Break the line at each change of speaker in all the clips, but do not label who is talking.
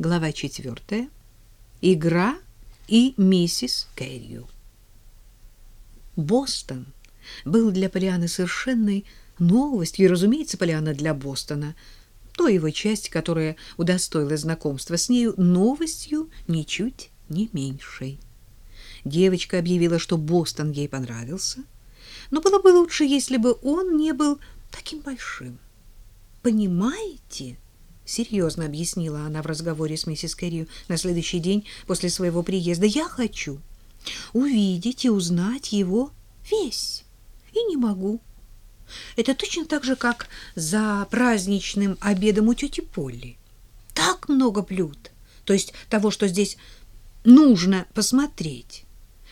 Глава четвертая. Игра и миссис Кэррию. Бостон был для Полианы совершенной новостью, и, разумеется, Полиана для Бостона, то его часть, которая удостоила знакомства с нею, новостью ничуть не меньшей. Девочка объявила, что Бостон ей понравился, но было бы лучше, если бы он не был таким большим. Понимаете? Серьезно объяснила она в разговоре с миссис Кэррию на следующий день после своего приезда. Я хочу увидеть и узнать его весь. И не могу. Это точно так же, как за праздничным обедом у тети Полли. Так много блюд, то есть того, что здесь нужно посмотреть,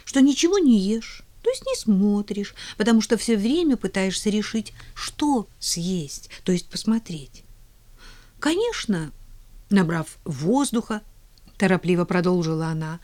что ничего не ешь, то есть не смотришь, потому что все время пытаешься решить, что съесть, то есть посмотреть. Конечно, набрав воздуха, торопливо продолжила она,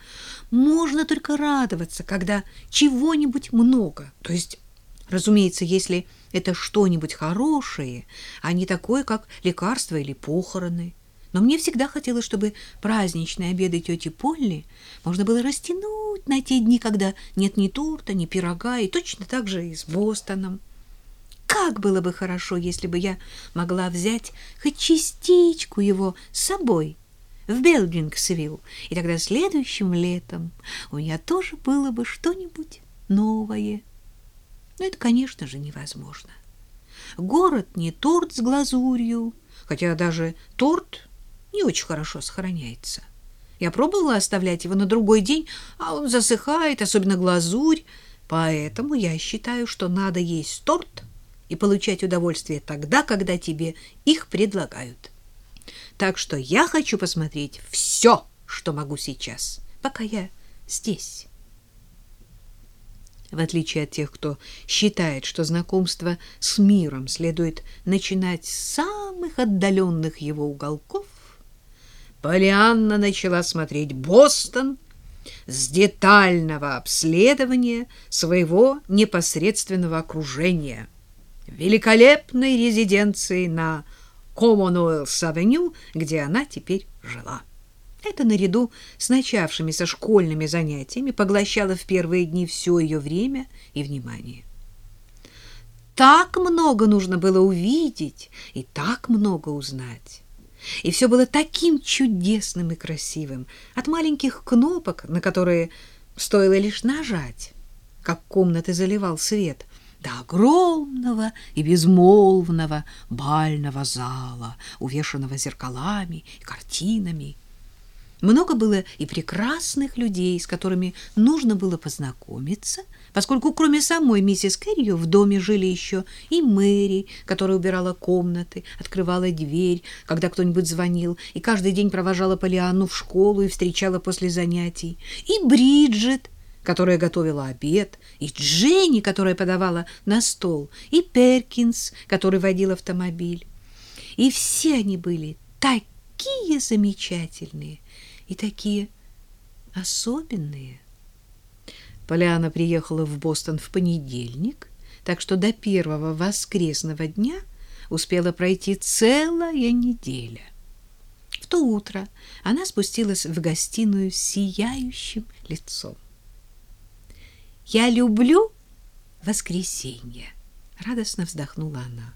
можно только радоваться, когда чего-нибудь много, то есть, разумеется, если это что-нибудь хорошее, а не такое, как лекарство или похороны. Но мне всегда хотелось, чтобы праздничные обеды тети Полли можно было растянуть на те дни, когда нет ни торта, ни пирога, и точно так же и с Бостоном. Как было бы хорошо, если бы я могла взять хоть частичку его с собой в Белгингсвилл, и тогда следующим летом у меня тоже было бы что-нибудь новое. Но это, конечно же, невозможно. Город не торт с глазурью, хотя даже торт не очень хорошо сохраняется. Я пробовала оставлять его на другой день, а он засыхает, особенно глазурь, поэтому я считаю, что надо есть торт и получать удовольствие тогда, когда тебе их предлагают. Так что я хочу посмотреть все, что могу сейчас, пока я здесь. В отличие от тех, кто считает, что знакомство с миром следует начинать с самых отдаленных его уголков, Полианна начала смотреть Бостон с детального обследования своего непосредственного окружения – великолепной резиденции на Commonwealth-авеню, где она теперь жила. Это наряду с начавшимися школьными занятиями поглощало в первые дни все ее время и внимание. Так много нужно было увидеть и так много узнать. И все было таким чудесным и красивым, от маленьких кнопок, на которые стоило лишь нажать, как комнаты заливал свет, до огромного и безмолвного бального зала, увешанного зеркалами и картинами. Много было и прекрасных людей, с которыми нужно было познакомиться, поскольку кроме самой миссис Кэррио в доме жили еще и Мэри, которая убирала комнаты, открывала дверь, когда кто-нибудь звонил, и каждый день провожала Полианну в школу и встречала после занятий, и Бриджит, которая готовила обед, и Дженни, которая подавала на стол, и Перкинс, который водил автомобиль. И все они были такие замечательные и такие особенные. Поляна приехала в Бостон в понедельник, так что до первого воскресного дня успела пройти целая неделя. В то утро она спустилась в гостиную с сияющим лицом. Я люблю воскресенье, радостно вздохнула она.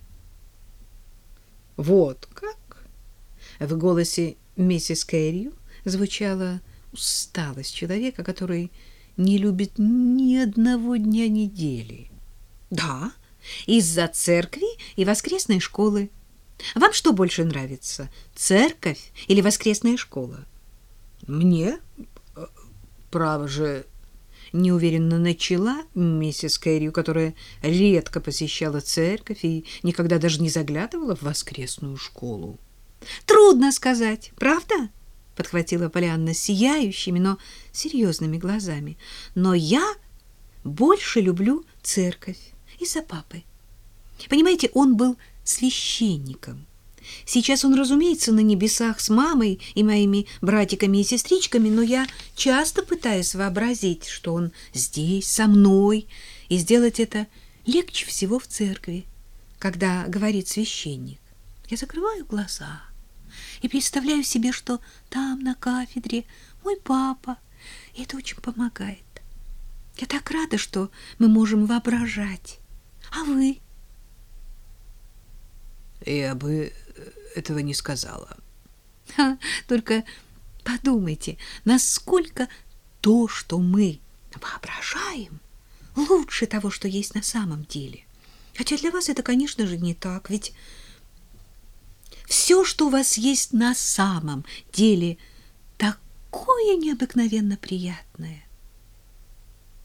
Вот как? В голосе миссис Кэррию звучала усталость человека, который не любит ни одного дня недели. Да, из-за церкви и воскресной школы. Вам что больше нравится, церковь или воскресная школа? Мне, э, право же, неуверенно начала миссис Кэррию, которая редко посещала церковь и никогда даже не заглядывала в воскресную школу. Трудно сказать, правда? подхватила Полианна сияющими, но серьезными глазами. Но я больше люблю церковь из-за папы. Понимаете, он был священником. Сейчас он, разумеется, на небесах с мамой и моими братиками и сестричками, но я часто пытаюсь вообразить, что он здесь, со мной, и сделать это легче всего в церкви, когда говорит священник. Я закрываю глаза и представляю себе, что там на кафедре мой папа, и это очень помогает. Я так рада, что мы можем воображать. А вы?
Я бы этого не сказала.
Ха, только подумайте, насколько то, что мы воображаем, лучше того, что есть на самом деле. Хотя для вас это, конечно же, не так, ведь все, что у вас есть на самом деле, такое необыкновенно приятное.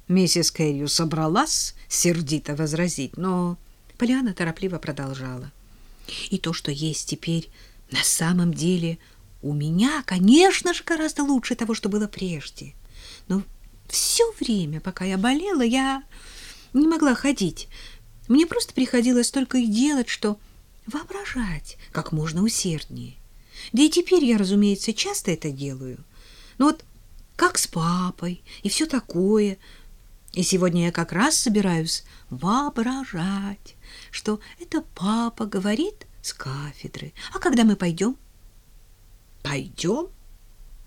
Миссис Кэррию собралась сердито возразить, но Полиана торопливо продолжала.
И то, что есть теперь на самом деле у меня, конечно же, гораздо лучше того, что было прежде. Но все время, пока я болела, я не могла ходить. Мне просто приходилось только и делать, что воображать как можно усерднее. Да и теперь я, разумеется, часто это делаю. Но вот как с папой и все такое. И сегодня я как раз собираюсь воображать, что это папа говорит с кафедры. А когда мы пойдем?
Пойдем?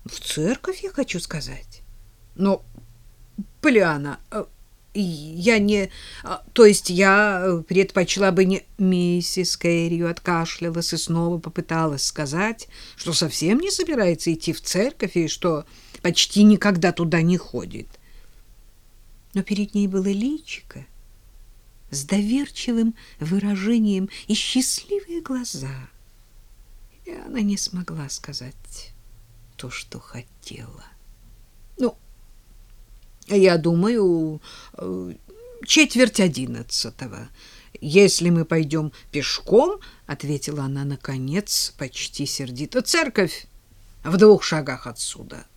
В церковь, я хочу сказать. Но, Полиана, э, я не... А, то есть я э, предпочла бы не... Миссис Кэррию откашлялась и снова попыталась сказать, что совсем не собирается идти в церковь и что почти никогда туда не ходит.
Но перед ней было личико с доверчивым выражением и счастливые глаза. И она не смогла сказать то, что хотела.
Ну, я думаю, э, четверть одиннадцатого. Если мы пойдем пешком, — ответила она, наконец, почти сердито, — церковь в двух шагах отсюда.